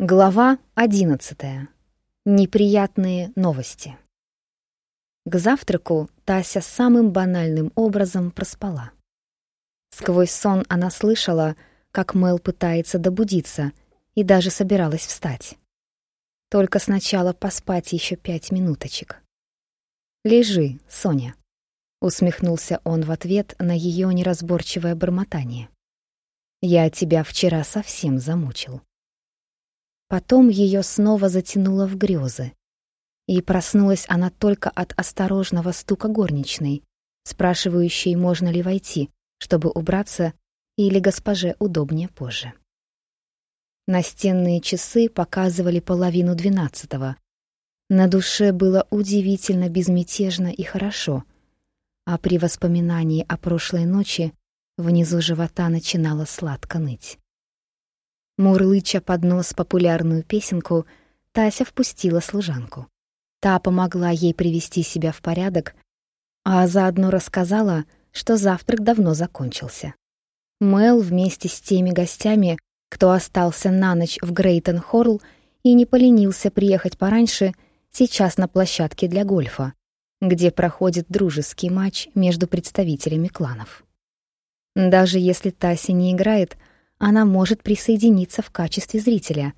Глава одиннадцатая. Неприятные новости. К завтраку Тася самым банальным образом проспала. Сквозь сон она слышала, как Мэл пытается добудиться и даже собиралась встать. Только сначала поспать еще пять минуточек. «Лежи, Соня», — усмехнулся он в ответ на ее неразборчивое бормотание. «Я тебя вчера совсем замучил». Потом ее снова затянуло в грезы. И проснулась она только от осторожного стука горничной, спрашивающей, можно ли войти, чтобы убраться, или госпоже удобнее позже. Настенные часы показывали половину двенадцатого. На душе было удивительно безмятежно и хорошо, а при воспоминании о прошлой ночи внизу живота начинало сладко ныть. Мурлыча под нос популярную песенку, Тася впустила служанку. Та помогла ей привести себя в порядок, а заодно рассказала, что завтрак давно закончился. Мэл вместе с теми гостями, кто остался на ночь в Грейтон-Хорл и не поленился приехать пораньше, сейчас на площадке для гольфа, где проходит дружеский матч между представителями кланов. Даже если Тася не играет — она может присоединиться в качестве зрителя,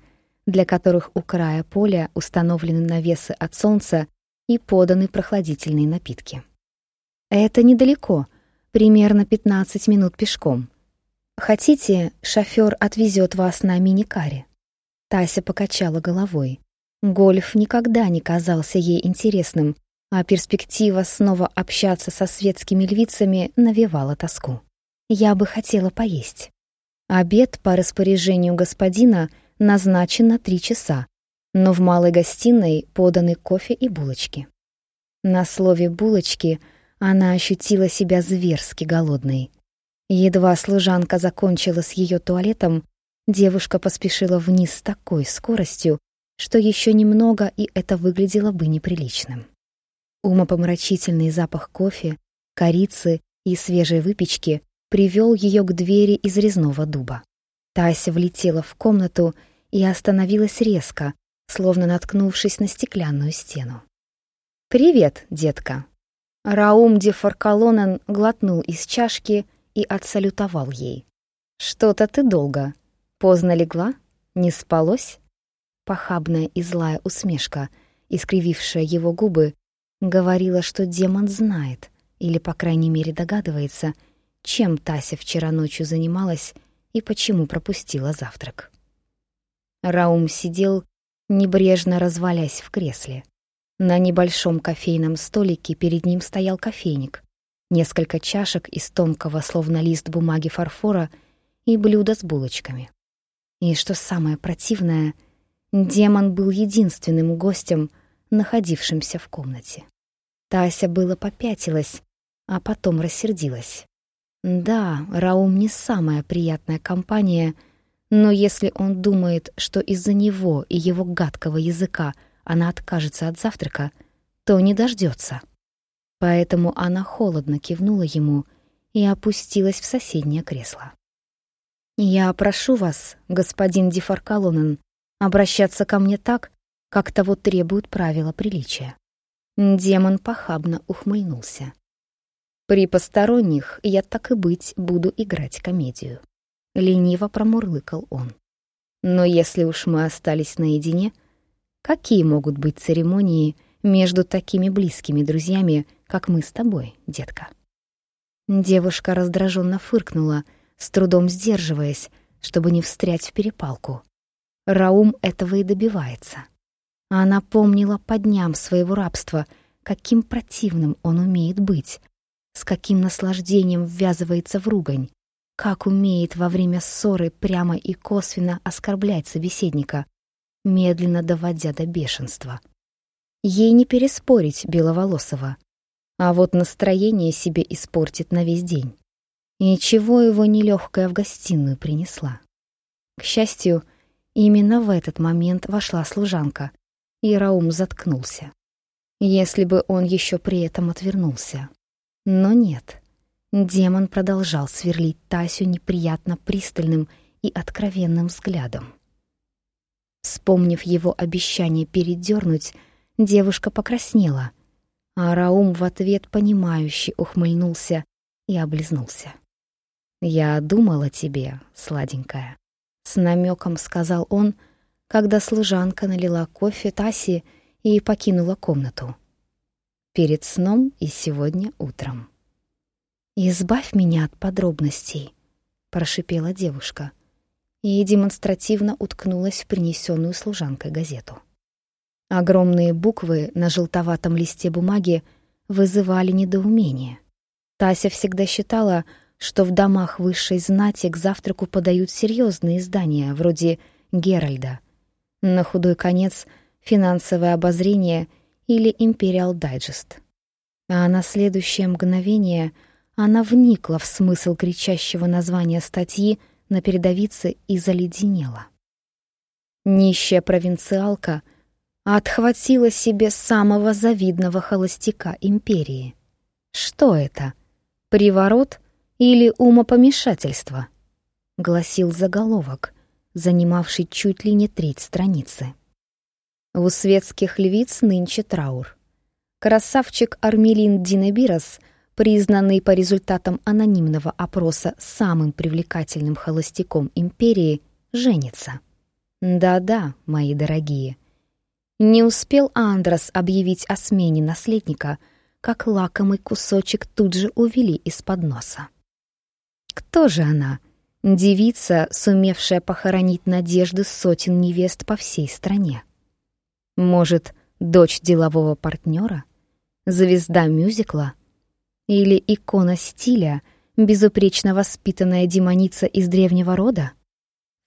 для которых у края поля установлены навесы от солнца и поданы прохладительные напитки. Это недалеко, примерно 15 минут пешком. Хотите, шофёр отвезет вас на мини-каре? Тася покачала головой. Гольф никогда не казался ей интересным, а перспектива снова общаться со светскими львицами навевала тоску. Я бы хотела поесть. Обед по распоряжению господина назначен на три часа, но в малой гостиной поданы кофе и булочки. На слове «булочки» она ощутила себя зверски голодной. Едва служанка закончила с ее туалетом, девушка поспешила вниз с такой скоростью, что еще немного, и это выглядело бы неприличным. Умопомрачительный запах кофе, корицы и свежей выпечки привел ее к двери из резного дуба. Тася влетела в комнату и остановилась резко, словно наткнувшись на стеклянную стену. «Привет, детка!» Раум де Фаркалонен глотнул из чашки и отсалютовал ей. «Что-то ты долго. Поздно легла? Не спалось?» Похабная и злая усмешка, искривившая его губы, говорила, что демон знает, или, по крайней мере, догадывается — чем Тася вчера ночью занималась и почему пропустила завтрак. Раум сидел, небрежно развалясь в кресле. На небольшом кофейном столике перед ним стоял кофейник, несколько чашек из тонкого, словно лист бумаги фарфора, и блюдо с булочками. И что самое противное, демон был единственным гостем, находившимся в комнате. Тася было попятилась, а потом рассердилась. Да, Раум не самая приятная компания, но если он думает, что из-за него и его гадкого языка она откажется от завтрака, то не дождется. Поэтому она холодно кивнула ему и опустилась в соседнее кресло. «Я прошу вас, господин Дефаркалонен, обращаться ко мне так, как того требуют правила приличия». Демон похабно ухмыльнулся. При посторонних я так и быть буду играть комедию. Лениво промурлыкал он. Но если уж мы остались наедине, какие могут быть церемонии между такими близкими друзьями, как мы с тобой, детка? Девушка раздраженно фыркнула, с трудом сдерживаясь, чтобы не встрять в перепалку. Раум этого и добивается. Она помнила по дням своего рабства, каким противным он умеет быть, с каким наслаждением ввязывается в ругань, как умеет во время ссоры прямо и косвенно оскорблять собеседника, медленно доводя до бешенства. Ей не переспорить Беловолосова, а вот настроение себе испортит на весь день. И чего его нелегкая в гостиную принесла. К счастью, именно в этот момент вошла служанка, и Раум заткнулся. Если бы он еще при этом отвернулся. Но нет. Демон продолжал сверлить Тасю неприятно пристальным и откровенным взглядом. Вспомнив его обещание передернуть, девушка покраснела, а Раум в ответ понимающе ухмыльнулся и облизнулся. «Я думал о тебе, сладенькая», — с намеком сказал он, когда служанка налила кофе Таси и покинула комнату. «Перед сном и сегодня утром». «Избавь меня от подробностей», — прошипела девушка и демонстративно уткнулась в принесенную служанкой газету. Огромные буквы на желтоватом листе бумаги вызывали недоумение. Тася всегда считала, что в домах высшей знати к завтраку подают серьезные издания, вроде «Геральда». На худой конец «Финансовое обозрение» или «Империал Дайджест». А на следующее мгновение она вникла в смысл кричащего названия статьи на передовице и заледенела. Нищая провинциалка отхватила себе самого завидного холостяка империи. Что это? Приворот или умопомешательство? Гласил заголовок, занимавший чуть ли не треть страницы. У светских львиц нынче траур. Красавчик Армелин Динебирос, признанный по результатам анонимного опроса самым привлекательным холостяком империи, женится. Да-да, мои дорогие. Не успел Андрос объявить о смене наследника — как лакомый кусочек тут же увели из-под носа. Кто же она? Девица, сумевшая похоронить надежды сотен невест по всей стране. Может, дочь делового партнера? Звезда мюзикла? Или икона стиля, безупречно воспитанная демоница из древнего рода?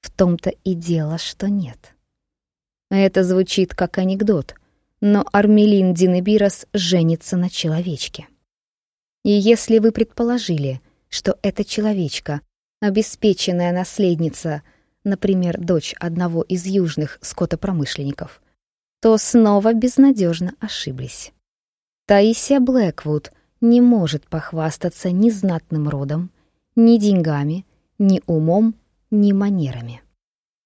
В том-то и дело, что нет. Это звучит как анекдот, но Армелин Динебирос женится на человечке. И если вы предположили, что эта человечка — обеспеченная наследница, например, дочь одного из южных скотопромышленников, то снова безнадежно ошиблись. Таисия Блэквуд не может похвастаться ни знатным родом, ни деньгами, ни умом, ни манерами.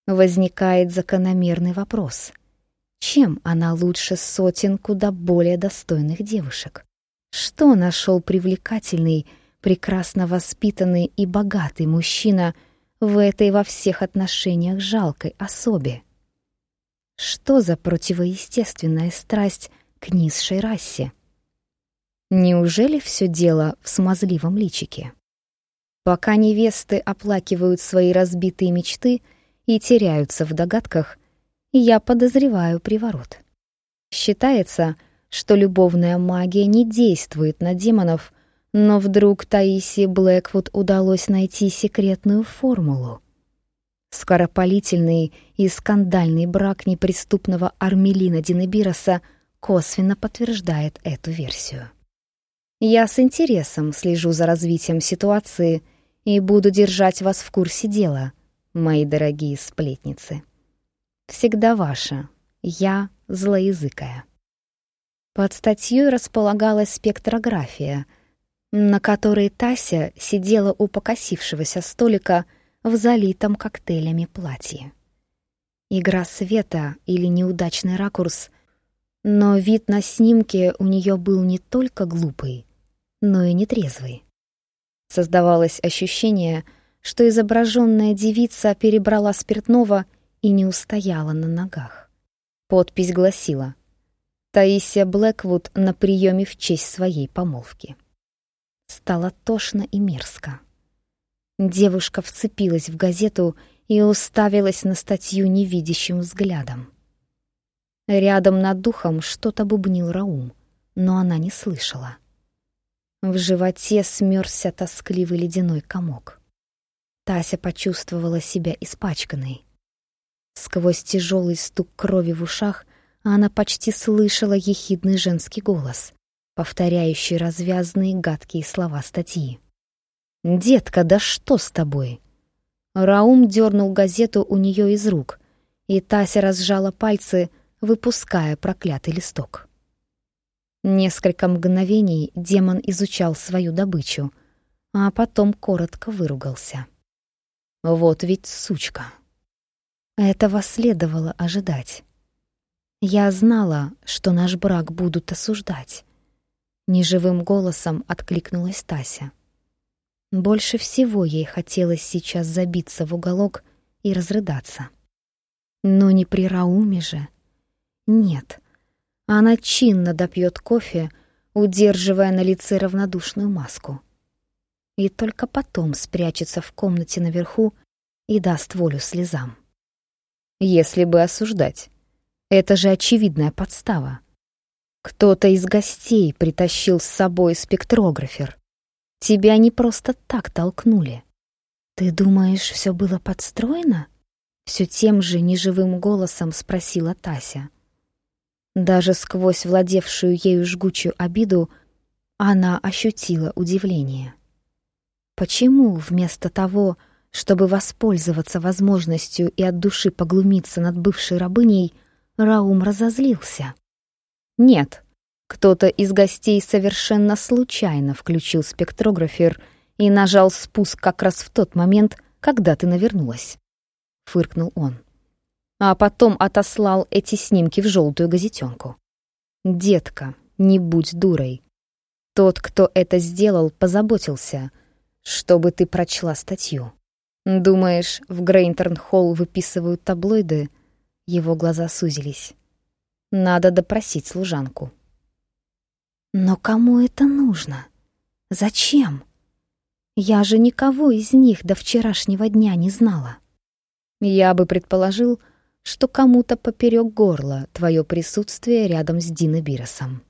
Возникает закономерный вопрос — чем она лучше сотен куда более достойных девушек? Что нашел привлекательный, прекрасно воспитанный и богатый мужчина в этой во всех отношениях жалкой особе? Что за противоестественная страсть к низшей расе? Неужели все дело в смазливом личике? Пока невесты оплакивают свои разбитые мечты и теряются в догадках, я подозреваю приворот. Считается, что любовная магия не действует на демонов, но вдруг Таиси Блэквуд удалось найти секретную формулу. Скоропалительный и скандальный брак неприступного Армелина Динебироса косвенно подтверждает эту версию. Я с интересом слежу за развитием ситуации и буду держать вас в курсе дела, мои дорогие сплетницы. Всегда ваша. Я злоязыкая. Под статьей располагалась спектрография, на которой Тася сидела у покосившегося столика в залитом коктейлями платье. Игра света или неудачный ракурс, но вид на снимке у нее был не только глупый, но и нетрезвый. Создавалось ощущение, что изображенная девица перебрала спиртного и не устояла на ногах. Подпись гласила «Таисия Блэквуд на приеме в честь своей помолвки». Стало тошно и мерзко. Девушка вцепилась в газету и уставилась на статью невидящим взглядом. Рядом над духом что-то бубнил Раум, но она не слышала. В животе смёрзся тоскливый ледяной комок. Тася почувствовала себя испачканной. Сквозь тяжелый стук крови в ушах она почти слышала ехидный женский голос, повторяющий развязные гадкие слова статьи. «Детка, да что с тобой?» Раум дернул газету у нее из рук, и Тася разжала пальцы, выпуская проклятый листок. Несколько мгновений демон изучал свою добычу, а потом коротко выругался. «Вот ведь сучка!» Этого следовало ожидать. Я знала, что наш брак будут осуждать. Неживым голосом откликнулась Тася. Больше всего ей хотелось сейчас забиться в уголок и разрыдаться. Но не при Рауме же. Нет. Она чинно допьет кофе, удерживая на лице равнодушную маску. И только потом спрячется в комнате наверху и даст волю слезам. Если бы осуждать, это же очевидная подстава. Кто-то из гостей притащил с собой спектрографер. Тебя не просто так толкнули. Ты думаешь, все было подстроено? Все тем же неживым голосом спросила Тася. Даже сквозь владевшую ею жгучую обиду она ощутила удивление. Почему вместо того, чтобы воспользоваться возможностью и от души поглумиться над бывшей рабыней, Раум разозлился? Нет, кто-то из гостей совершенно случайно включил спектрографер и нажал спуск как раз в тот момент, когда ты навернулась. Фыркнул он. А потом отослал эти снимки в желтую газетенку. Детка, не будь дурой. Тот, кто это сделал, позаботился, чтобы ты прочла статью. Думаешь, в Грейнтерн-Холл выписывают таблоиды? Его глаза сузились. Надо допросить служанку. Но кому это нужно? Зачем? Я же никого из них до вчерашнего дня не знала. Я бы предположил, что кому-то поперек горла твое присутствие рядом с Диной Биросом.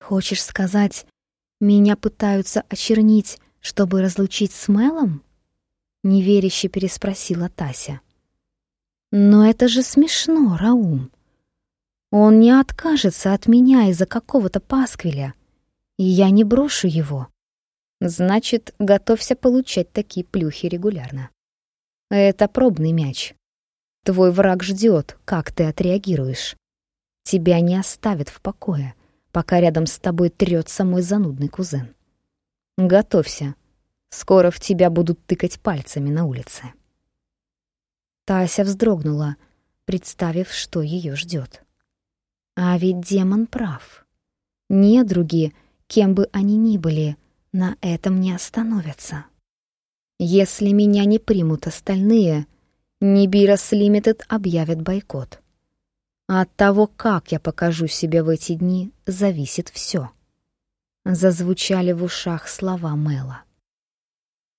Хочешь сказать, меня пытаются очернить, чтобы разлучить с Мелом? Неверяще переспросила Тася. Но это же смешно, Раум. Он не откажется от меня из-за какого-то пасквиля, и я не брошу его. Значит, готовься получать такие плюхи регулярно. Это пробный мяч. Твой враг ждет, как ты отреагируешь. Тебя не оставят в покое, пока рядом с тобой трется мой занудный кузен. Готовься. Скоро в тебя будут тыкать пальцами на улице. Тася вздрогнула, представив, что ее ждет. А ведь демон прав. Недруги, кем бы они ни были, на этом не остановятся. Если меня не примут остальные, Нибирос Лимитед объявят бойкот. От того, как я покажу себя в эти дни, зависит все. Зазвучали в ушах слова Мэла.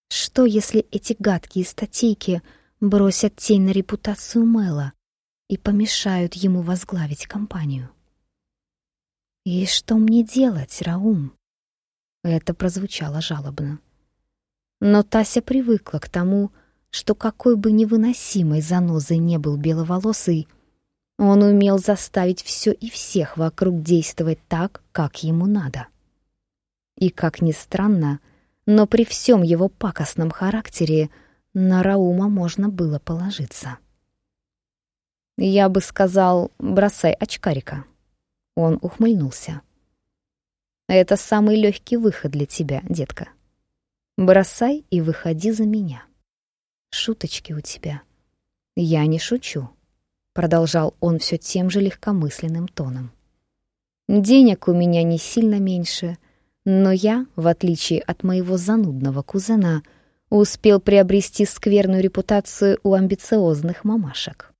Что, если эти гадкие статейки бросят тень на репутацию Мэла, и помешают ему возглавить компанию. «И что мне делать, Раум?» Это прозвучало жалобно. Но Тася привыкла к тому, что какой бы невыносимой занозой не был беловолосый, он умел заставить все и всех вокруг действовать так, как ему надо. И, как ни странно, но при всем его пакостном характере на Раума можно было положиться. Я бы сказал, бросай очкарика. Он ухмыльнулся. Это самый легкий выход для тебя, детка. Бросай и выходи за меня. Шуточки у тебя. Я не шучу, продолжал он все тем же легкомысленным тоном. Денег у меня не сильно меньше, но я, в отличие от моего занудного кузена, успел приобрести скверную репутацию у амбициозных мамашек.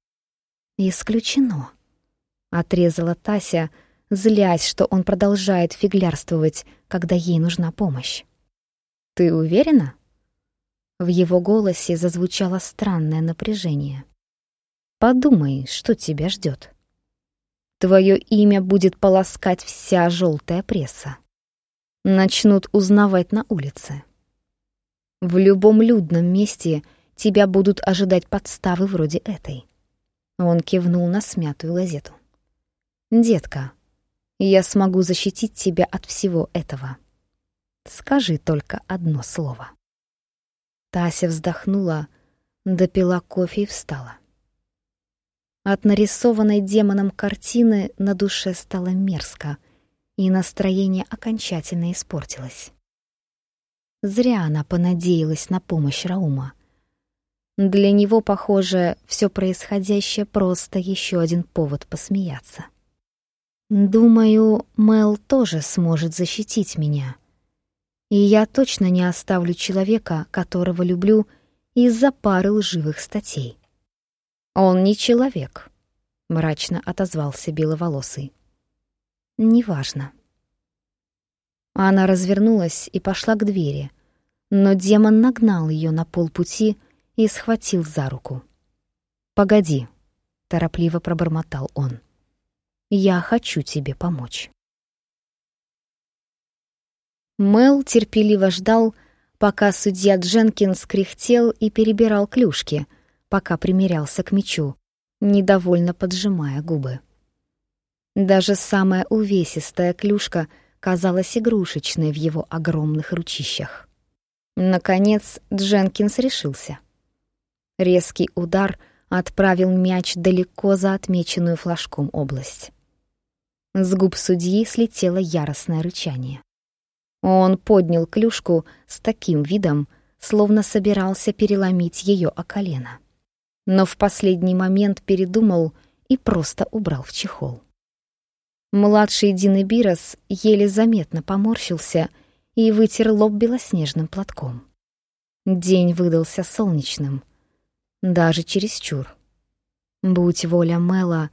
«Исключено», — отрезала Тася, злясь, что он продолжает фиглярствовать, когда ей нужна помощь. «Ты уверена?» В его голосе зазвучало странное напряжение. «Подумай, что тебя ждет. Твое имя будет полоскать вся желтая пресса. Начнут узнавать на улице. В любом людном месте тебя будут ожидать подставы вроде этой. Он кивнул на смятую газету. «Детка, я смогу защитить тебя от всего этого. Скажи только одно слово». Тася вздохнула, допила кофе и встала. От нарисованной демоном картины на душе стало мерзко, и настроение окончательно испортилось. Зря она понадеялась на помощь Раума. Для него, похоже, все происходящее просто еще один повод посмеяться. Думаю, Мел тоже сможет защитить меня. И я точно не оставлю человека, которого люблю, из-за пары лживых статей. Он не человек, мрачно отозвался беловолосый. Неважно. Она развернулась и пошла к двери, но демон нагнал ее на полпути и схватил за руку. «Погоди», — торопливо пробормотал он. «Я хочу тебе помочь». Мел терпеливо ждал, пока судья Дженкинс кряхтел и перебирал клюшки, пока примерялся к мечу, недовольно поджимая губы. Даже самая увесистая клюшка казалась игрушечной в его огромных ручищах. Наконец Дженкинс решился. Резкий удар отправил мяч далеко за отмеченную флажком область. С губ судьи слетело яростное рычание. Он поднял клюшку с таким видом, словно собирался переломить ее о колено. Но в последний момент передумал и просто убрал в чехол. Младший Динебирос еле заметно поморщился и вытер лоб белоснежным платком. День выдался солнечным, даже чересчур. Будь воля Мэла,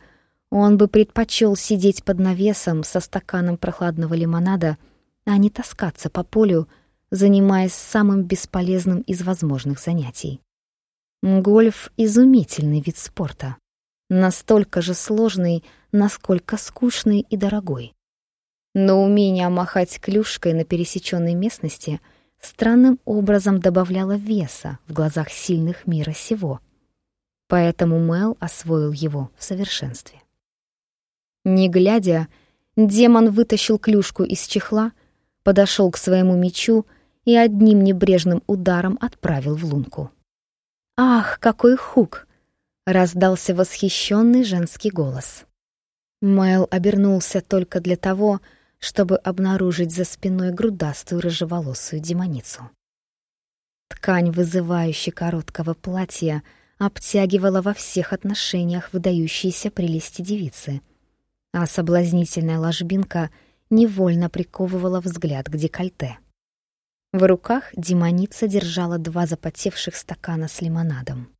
он бы предпочел сидеть под навесом со стаканом прохладного лимонада, а не таскаться по полю, занимаясь самым бесполезным из возможных занятий. Гольф — изумительный вид спорта настолько же сложный, насколько скучный и дорогой. Но умение махать клюшкой на пересеченной местности странным образом добавляло веса в глазах сильных мира сего. Поэтому Мэл освоил его в совершенстве. Не глядя, демон вытащил клюшку из чехла, подошел к своему мечу и одним небрежным ударом отправил в лунку. «Ах, какой хук!» раздался восхищенный женский голос. Мэл обернулся только для того, чтобы обнаружить за спиной грудастую рыжеволосую демоницу. Ткань вызывающей короткого платья обтягивала во всех отношениях выдающиеся прелести девицы, а соблазнительная ложбинка невольно приковывала взгляд к декольте. В руках демоница держала два запотевших стакана с лимонадом.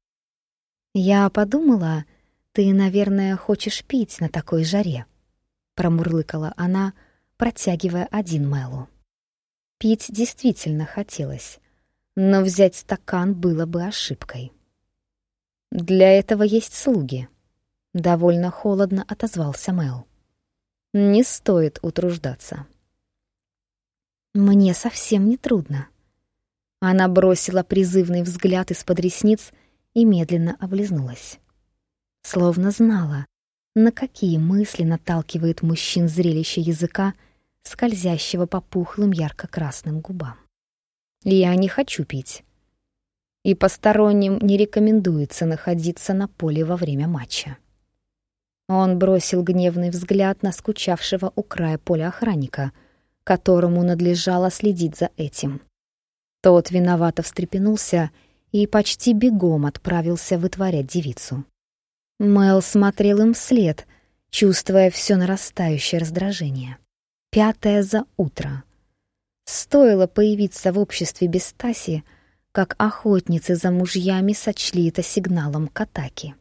«Я подумала, ты, наверное, хочешь пить на такой жаре», — промурлыкала она, протягивая один Мэлу. Пить действительно хотелось, но взять стакан было бы ошибкой. «Для этого есть слуги», — довольно холодно отозвался Мэл. «Не стоит утруждаться». «Мне совсем не трудно». Она бросила призывный взгляд из-под ресниц — и медленно облизнулась. Словно знала, на какие мысли наталкивает мужчин зрелище языка, скользящего по пухлым ярко-красным губам. «Я не хочу пить. И посторонним не рекомендуется находиться на поле во время матча». Он бросил гневный взгляд на скучавшего у края поля охранника, которому надлежало следить за этим. Тот виновато встрепенулся и почти бегом отправился вытворять девицу. Мэл смотрел им вслед, чувствуя все нарастающее раздражение. Пятое за утро. Стоило появиться в обществе без Таси, как охотницы за мужьями сочли это сигналом к атаке.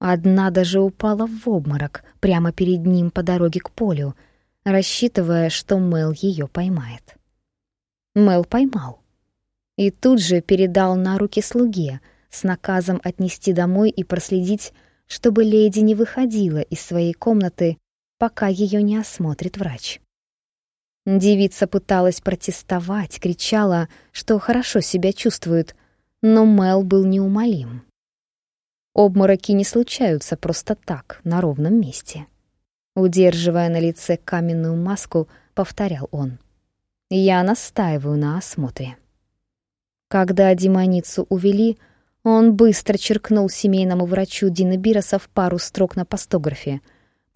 Одна даже упала в обморок прямо перед ним по дороге к полю, рассчитывая, что Мэл ее поймает. Мэл поймал и тут же передал на руки слуге с наказом отнести домой и проследить, чтобы леди не выходила из своей комнаты, пока ее не осмотрит врач. Девица пыталась протестовать, кричала, что хорошо себя чувствует, но Мел был неумолим. Обмороки не случаются просто так, на ровном месте. Удерживая на лице каменную маску, повторял он. «Я настаиваю на осмотре». Когда демоницу увели, он быстро черкнул семейному врачу Дина Биросов пару строк на постографе,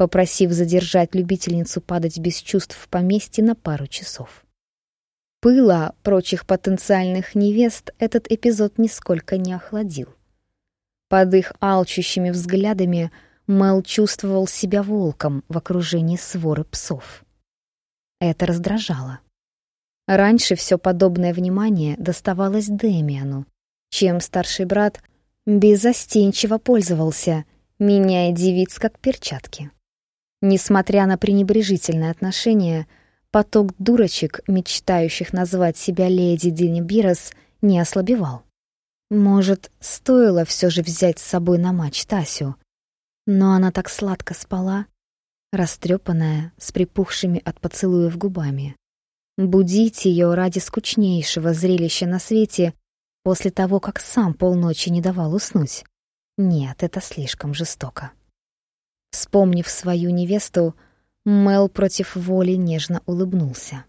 попросив задержать любительницу падать без чувств в поместье на пару часов. Пыла прочих потенциальных невест этот эпизод нисколько не охладил. Под их алчущими взглядами Мел чувствовал себя волком в окружении своры псов. Это раздражало. Раньше все подобное внимание доставалось Дэмиану, чем старший брат беззастенчиво пользовался, меняя девиц как перчатки. Несмотря на пренебрежительное отношение, поток дурочек, мечтающих назвать себя леди Денибирос, не ослабевал. Может, стоило все же взять с собой на матч Тасю, но она так сладко спала, растрепанная, с припухшими от поцелуев губами. Будить ее ради скучнейшего зрелища на свете после того, как сам полночи не давал уснуть. Нет, это слишком жестоко. Вспомнив свою невесту, Мел против воли нежно улыбнулся.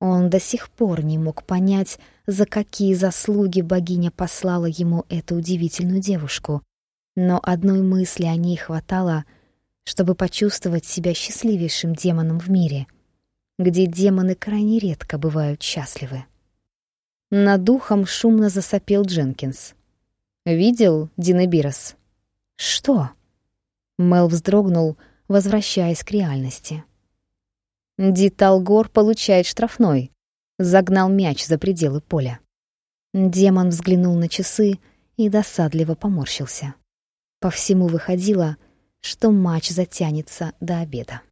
Он до сих пор не мог понять, за какие заслуги богиня послала ему эту удивительную девушку, но одной мысли о ней хватало, чтобы почувствовать себя счастливейшим демоном в мире, где демоны крайне редко бывают счастливы. Над духом шумно засопел Дженкинс. «Видел, Динабирос?» «Что?» Мел вздрогнул, возвращаясь к реальности. Диталгор получает штрафной. Загнал мяч за пределы поля. Демон взглянул на часы и досадливо поморщился. По всему выходило, что матч затянется до обеда.